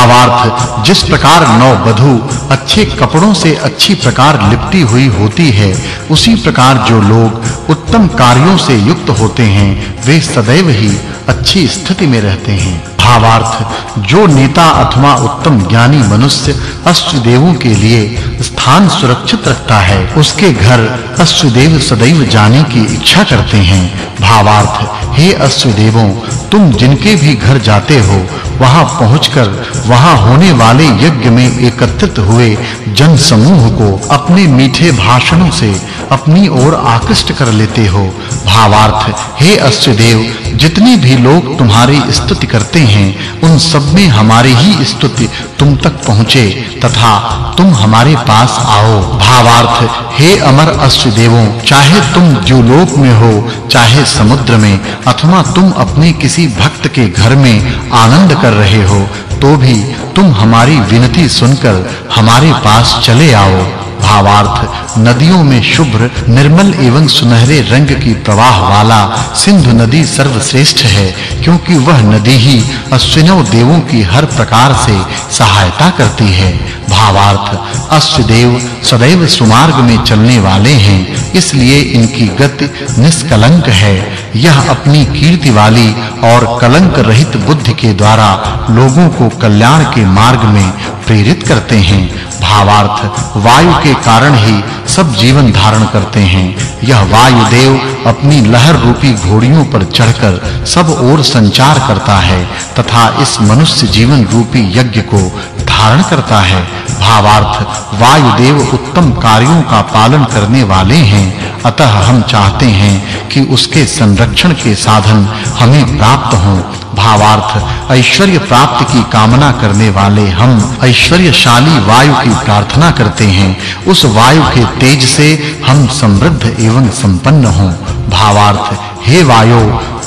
भावार्थ जिस प्रकार नौ बधु अच्छे कपड़ों से अच्छी प्रकार लिपटी हुई होती है, उसी प्रकार जो लोग उत्तम कार्यों से युक्त होते हैं, वे सदैव ही अच्छी स्थिति में रहते हैं। भावार्थ जो नेता अथवा उत्तम ज्ञानी मनुष्य अष्ट देवों के लिए स्थान सुरक्षित रखता है, उसके घर अष्ट देव सदैव जाने की इच्छा करते हैं। भावार्थ, हे अष्ट देवों तुम जिनके भी घर जाते हो, वहाँ पहुंचकर वहाँ होने वाले यज्ञ में एकत्रित हुए जन समूह को अपने मीठे भाषणों से अपनी ओर आकृष्ट कर लेते हो। भावार्थ, हे देव जितने भी लोग तुम्हारी स्तुति करते हैं उन सब में हमारी ही स्तुति तुम तक पहुँचे तथा तुम हमारे पास आओ। भावार्थ, हे अमर देवों चाहे तुम द्युलोक में हो, चाहे समुद्र में, अथवा तुम अपने किसी भक्त के घर में आनंद कर रहे हो तो भी तुम हमारी विनती सुनकर हमारे पास चले आओ। भावार्थ, नदियों में शुभ्र, निर्मल एवं सुनहरे रंग की प्रवाह वाला सिंधु नदी सर्वश्रेष्ठ है, क्योंकि वह नदी ही अश्विनव देवों की हर प्रकार से सहायता करती है। भावार्थ। अश्व देव सदैव सुमार्ग में चलने वाले हैं, इसलिए इनकी गति निष्कलंक है। यह अपनी कीर्ति वाली और कलंक रहित बुद्धि के द्वारा लोगों को कल्याण के मार्ग में प्रेरित करते हैं। भावार्थ वायु के कारण ही सब जीवन धारण करते हैं। यह वायु देव अपनी लहर रूपी घोड़ियों पर चढ़कर सब ओर संचार करता है तथा इस मनुष्य जीवन रूपी यज्ञ को धारण करता है। भावार्थ वायु देव उत्तम कार्यों का पालन करने वाले हैं। अतः हम चाहते हैं कि उसके संरक्षण के साधन हमें प्राप्त हों। भावार्थ, ऐश्वर्य प्राप्ति की कामना करने वाले हम ऐश्वर्यशाली वायु की प्रार्थना करते हैं। उस वायु के तेज से हम समृद्ध एवं संपन्न हों। भावार्थ, हे वायु,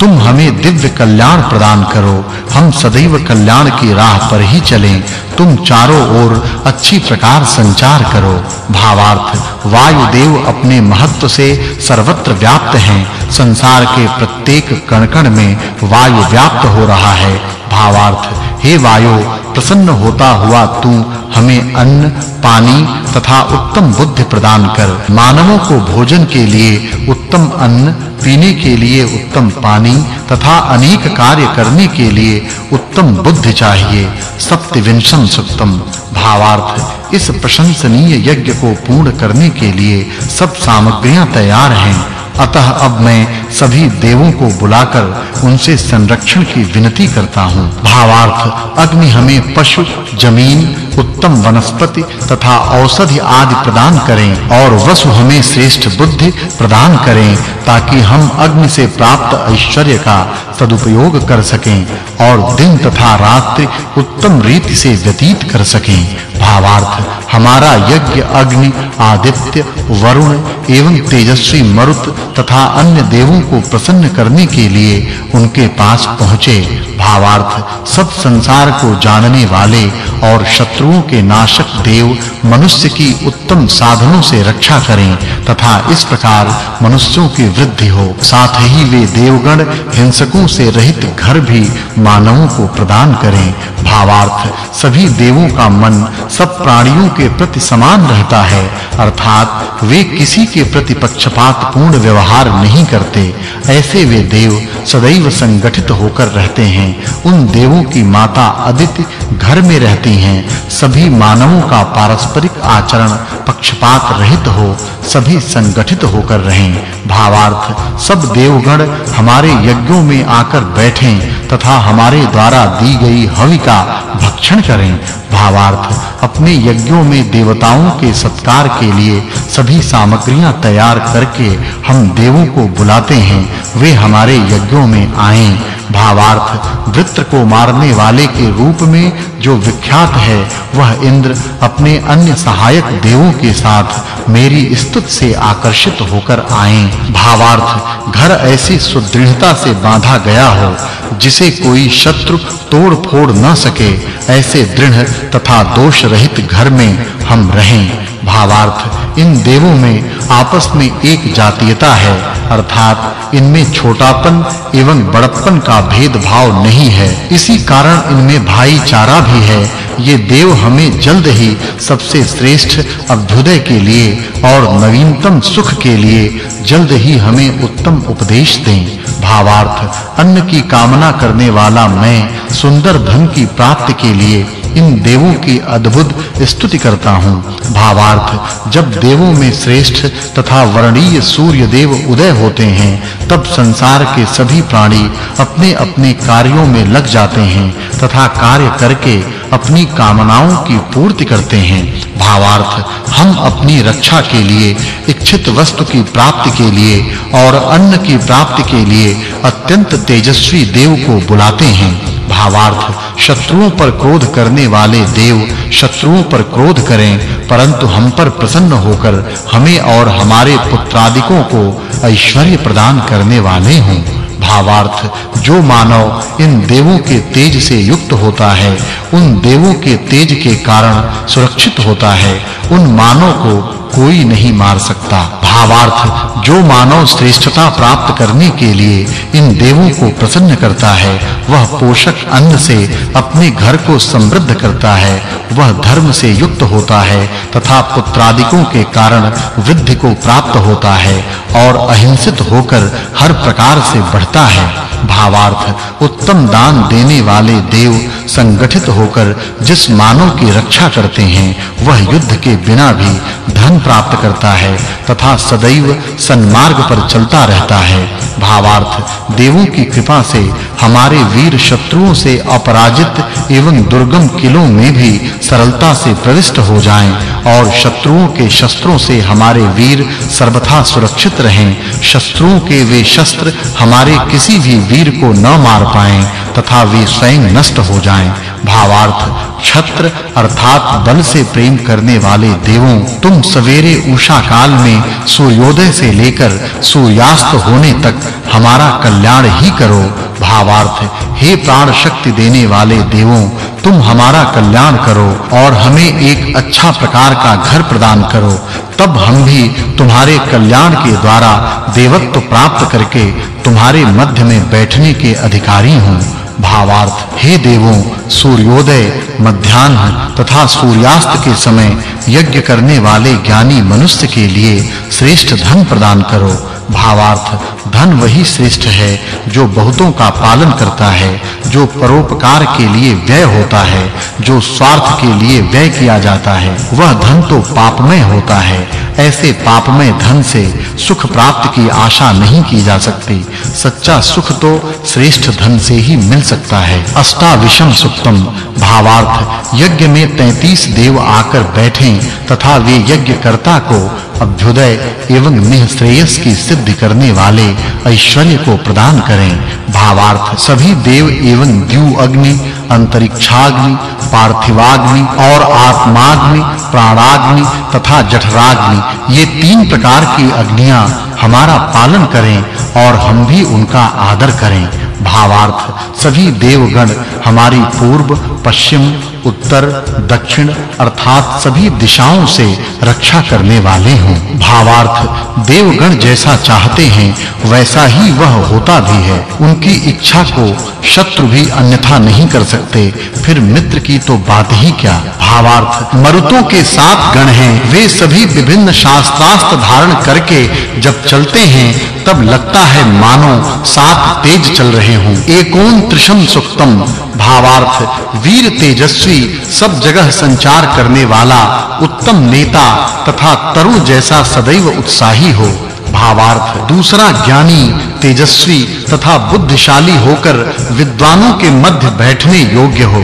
तुम हमें दिव्य कल्याण प्रदान करो। हम सदैव कल्याण की राह पर ही चलें। तुम चारों ओर अच्छी प्रकार संचार करो। भावार्थ वायु देव अपने महत्व से सर्वत्र व्याप्त हैं। संसार के प्रत्येक कण-कण में वायु व्याप्त हो रहा है। भावार्थ, हे वायु प्रसन्न होता हुआ तू हमें अन्न, पानी तथा उत्तम बुद्धि प्रदान कर। मानवों को भोजन के लिए उत्तम अन्न, पीने के लिए उत्तम पानी तथा अनेक कार्य करने के लिए उत्तम बुद्धि चाहिए। सप्तविंशम सुक्तम। भावार्थ, इस प्रशंसनीय यज्ञ को पूर्ण करने के लिए सब सामग्रियाँ तैयार हैं। अतः अब मैं सभी देवों को बुलाकर उनसे संरक्षण की विनती करता हूँ। भावार्थ, अग्नि हमें पशु, ज़मीन, उत्तम वनस्पति तथा औषधि आदि प्रदान करें और वसु हमें श्रेष्ठ बुद्धि प्रदान करें ताकि हम अग्नि से प्राप्त ऐश्वर्य का सदुपयोग कर सकें और दिन तथा रात्रि उत्तम रीति से व्यतीत कर सकें। भावार्थ हमारा यज्ञ, अग्नि, आदित्य, वरुण एवं तेजस्वी मरुत तथा अन्य देवों को प्रसन्न करने के लिए उनके पास पहुँचे। भावार्थ, सब संसार को जानने वाले और शत्रुओं के नाशक देव मनुष्य की उत्तम साधनों से रक्षा करें। तथा इस प्रकार मनुष्यों की वृद्धि हो। साथ ही वे देवगण, हिंसकों से रहित घर भी मानवों को प्रदान करें। भावार्थ, सभी देवों का मन सब प्राणियों के प्रति समान रहता है, अर्थात वे किसी के प्रति पक्षपात पूर्ण व्यवहार नहीं करते। ऐसे वे देव सदैव संगठित होकर रहते हैं। उन देवों की माता अदिति घर में रहती हैं। सभी मानवों का पारस्परिक आचरण पक्षपात रहित हो। सभी संगठित होकर रहें। भावार्थ, सब देवगण हमारे यज्ञों में आकर बैठें तथा हमारे द्वारा दी गई हवि का भक्षण करें। भावार्थ, अपने यज्ञों में देवताओं के सत्कार के लिए सभी सामग्रियाँ तैयार करके हम देवों को बुलाते हैं। वे हमारे यज्ञों में आएँ। भावार्थ वृत्र को मारने वाले के रूप में जो विख्यात है, वह इंद्र अपने अन्य सहायक देवों के साथ मेरी स्तुत से आकर्षित होकर आए। भावार्थ, घर ऐसी सुदृढ़ता से बांधा गया हो, जिसे कोई शत्रु तोड़ फोड़ न सके, ऐसे दृढ़ तथा दोष रहित घर में हम रहें। भावार्थ। इन देवों में आपस में एक जातीयता है, अर्थात इनमें छोटापन एवं बड़प्पन का भेदभाव नहीं है। इसी कारण इनमें भाईचारा भी है। ये देव हमें जल्द ही सबसे श्रेष्ठ अभ्युदय के लिए और नवीनतम सुख के लिए जल्द ही हमें उत्तम उपदेश दें। भावार्थ, अन्न की कामना करने वाला मैं सुंदर धन की प्राप्ति के लिए इन देवों की अद्भुत स्तुति करता हूँ। भावार्थ, जब देवों में श्रेष्ठ तथा वर्णीय सूर्य देव उदय होते हैं, तब संसार के सभी प्राणी अपने-अपने कार्यों में लग जाते हैं तथा कार्य करके अपनी कामनाओं की पूर्ति करते हैं। भावार्थ, हम अपनी रक्षा के लिए, इच्छित वस्तु की प्राप्ति के लिए और अन्न की प्राप्ति के लिए अत्यंत तेजस्वी देव को बुलाते हैं। भावार्थ शत्रुओं पर क्रोध करने वाले देव शत्रुओं पर क्रोध करें, परंतु हम पर प्रसन्न होकर हमें और हमारे पुत्रादिकों को ऐश्वर्य प्रदान करने वाले हों। भावार्थ, जो मानव इन देवों के तेज से युक्त होता है, उन देवों के तेज के कारण सुरक्षित होता है। उन मानव को कोई नहीं मार सकता। भावार्थ, जो मानव श्रेष्ठता प्राप्त करने के लिए इन देवों को प्रसन्न करता है, वह पोषक अन्न से अपने घर को समृद्ध करता है, वह धर्म से युक्त होता है, तथा पुत्रादिकों के कारण वृद्धि को प्राप्त होता है और अहिंसित होकर हर प्रकार से बढ़ता है। भावार्थ, उत्तम दान देने वाले देव संगठित होकर जिस मानव की रक्षा करते हैं, वह युद्ध के बिना भी धन प्राप्त करता है तथा सदैव सन्मार्ग पर चलता रहता है। भावार्थ, देवों की कृपा से हमारे वीर शत्रुओं से अपराजित एवं दुर्गम किलों में भी सरलता से प्रविष्ट हो जाएँ और शत्रुओं के शस्त्रों से हमारे वीर सर्वथा सुरक्षित रहें। शत्रुओं के वे शस्त्र हमारे किसी भी वीर को न मार पाएँ तथा वे स्वयं नष्ट हो जाएँ। भावार्थ, छत्र अर्थात बल से प्रेम करने वाले देवों, तुम सवेरे उषा काल में सूर्योदय से लेकर सूर्यास्त होने तक हमारा कल्याण ही करो, भावार्थ। हे प्राण शक्ति देने वाले देवों, तुम हमारा कल्याण करो और हमें एक अच्छा प्रकार का घर प्रदान करो। तब हम भी तुम्हारे कल्याण के द्वारा देवत्व प्राप्त करके तुम्हारे मध्य में बैठने के अधिकारी हों। भावार्थ। हे देवों, सूर्योदय, मध्यान्ह तथा सूर्यास्त के समय यज्ञ करने वाले ज्ञानी मनुष्य के लिए श्रेष्ठ धन प्रदान करो। भावार्थ, धन वही श्रेष्ठ है जो बहुतों का पालन करता है, जो परोपकार के लिए व्यय होता है, जो स्वार्थ के लिए व्यय किया जाता है। वह धन तो पापमय होता है ऐसे पापमय धन से सुख प्राप्त की आशा नहीं की जा सकती। सच्चा सुख तो श्रेष्ठ धन से ही मिल सकता है। अष्टाविषम सुक्तम। भावार्थ, यज्ञ में 33 देव आकर बैठें तथा वे यज्ञकर्ता को अभ्युदय एवं निःश्रेयस की सिद्धि करने वाले ऐश्वर्य को प्रदान करें। भावार्थ। सभी देव एवं द्यू अग्नि, अंतरिक्षाग्नि, पार्थिवाग्नि और आत्माग्नि, प्राणाग्नि तथा जठराग्नि, ये तीन प्रकार की अग्नियाँ हमारा पालन करें और हम भी उनका आदर करें। भावार्थ। सभी देवगण हमारी पूर्व, पश्चिम उत्तर, दक्षिण अर्थात सभी दिशाओं से रक्षा करने वाले हों। भावार्थ, देवगण जैसा चाहते हैं, वैसा ही वह होता भी है। उनकी इच्छा को शत्रु भी अन्यथा नहीं कर सकते। फिर मित्र की तो बात ही क्या? भावार्थ, मरुतों के साथ गण हैं, वे सभी विभिन्न शास्त्रास्त्र धारण करके जब चलते हैं, तब लगता है, मानो, सात तेज चल रहे हों। एकोन त्रिशम सुक्तम भावार्थ, वीर तेजस्वी, सब जगह संचार करने वाला, उत्तम नेता तथा तरुण जैसा सदैव उत्साही हो। भावार्थ, दूसरा ज्ञानी, तेजस्वी तथा बुद्धिशाली होकर विद्वानों के मध्य बैठने योग्य हो।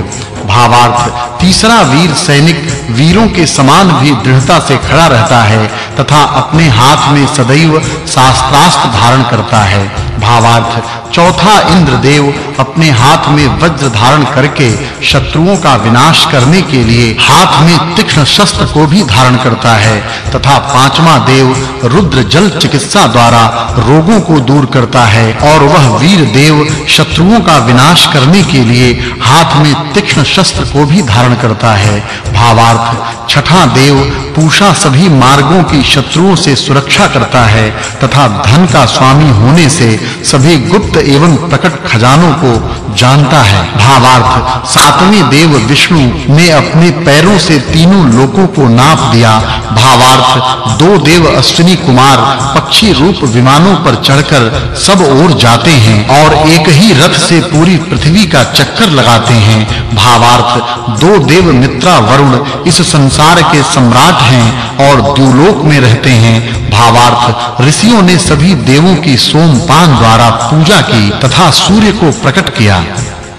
भावार्थ तीसरा वीर सैनिक वीरों के समान भी दृढ़ता से खड़ा रहता है तथा अपने हाथ में सदैव शास्त्रास्त्र धारण करता है। भावार्थ, चौथा इंद्रदेव अपने हाथ में वज्र धारण करके शत्रुओं का विनाश करने के लिए हाथ में तीक्ष्ण शस्त्र को भी धारण करता है तथा पांचवा देव रुद्र जल चिकित्सा द्वारा रोगों को दूर करता है और वह वीर देव शत्रुओं का विनाश करने के लिए हाथ में तीक्ष्ण शस्त्र को भी धारण धारण करता है। भावार्थ, छठा देव पूषा सभी मार्गों की शत्रुओं से सुरक्षा करता है तथा धन का स्वामी होने से सभी गुप्त एवं प्रकट खजानों को जानता है। भावार्थ, सातवें देव विष्णु ने अपने पैरों से तीनों लोकों को नाप दिया। भावार्थ, दो देव अश्विनी कुमार पक्षी रूप विमानों पर चढ़कर सब ओर जाते हैं और एक ही रथ से पूरी पृथ्वी का चक्कर लगाते हैं। भावार्थ, दो देव मित्रा वरुण इस संसार के सम्राट हैं और द्युलोक में रहते हैं। भावार्थ, ऋषियों ने सभी देवों की सोमपान द्वारा पूजा की तथा सूर्य को प्रकट किया।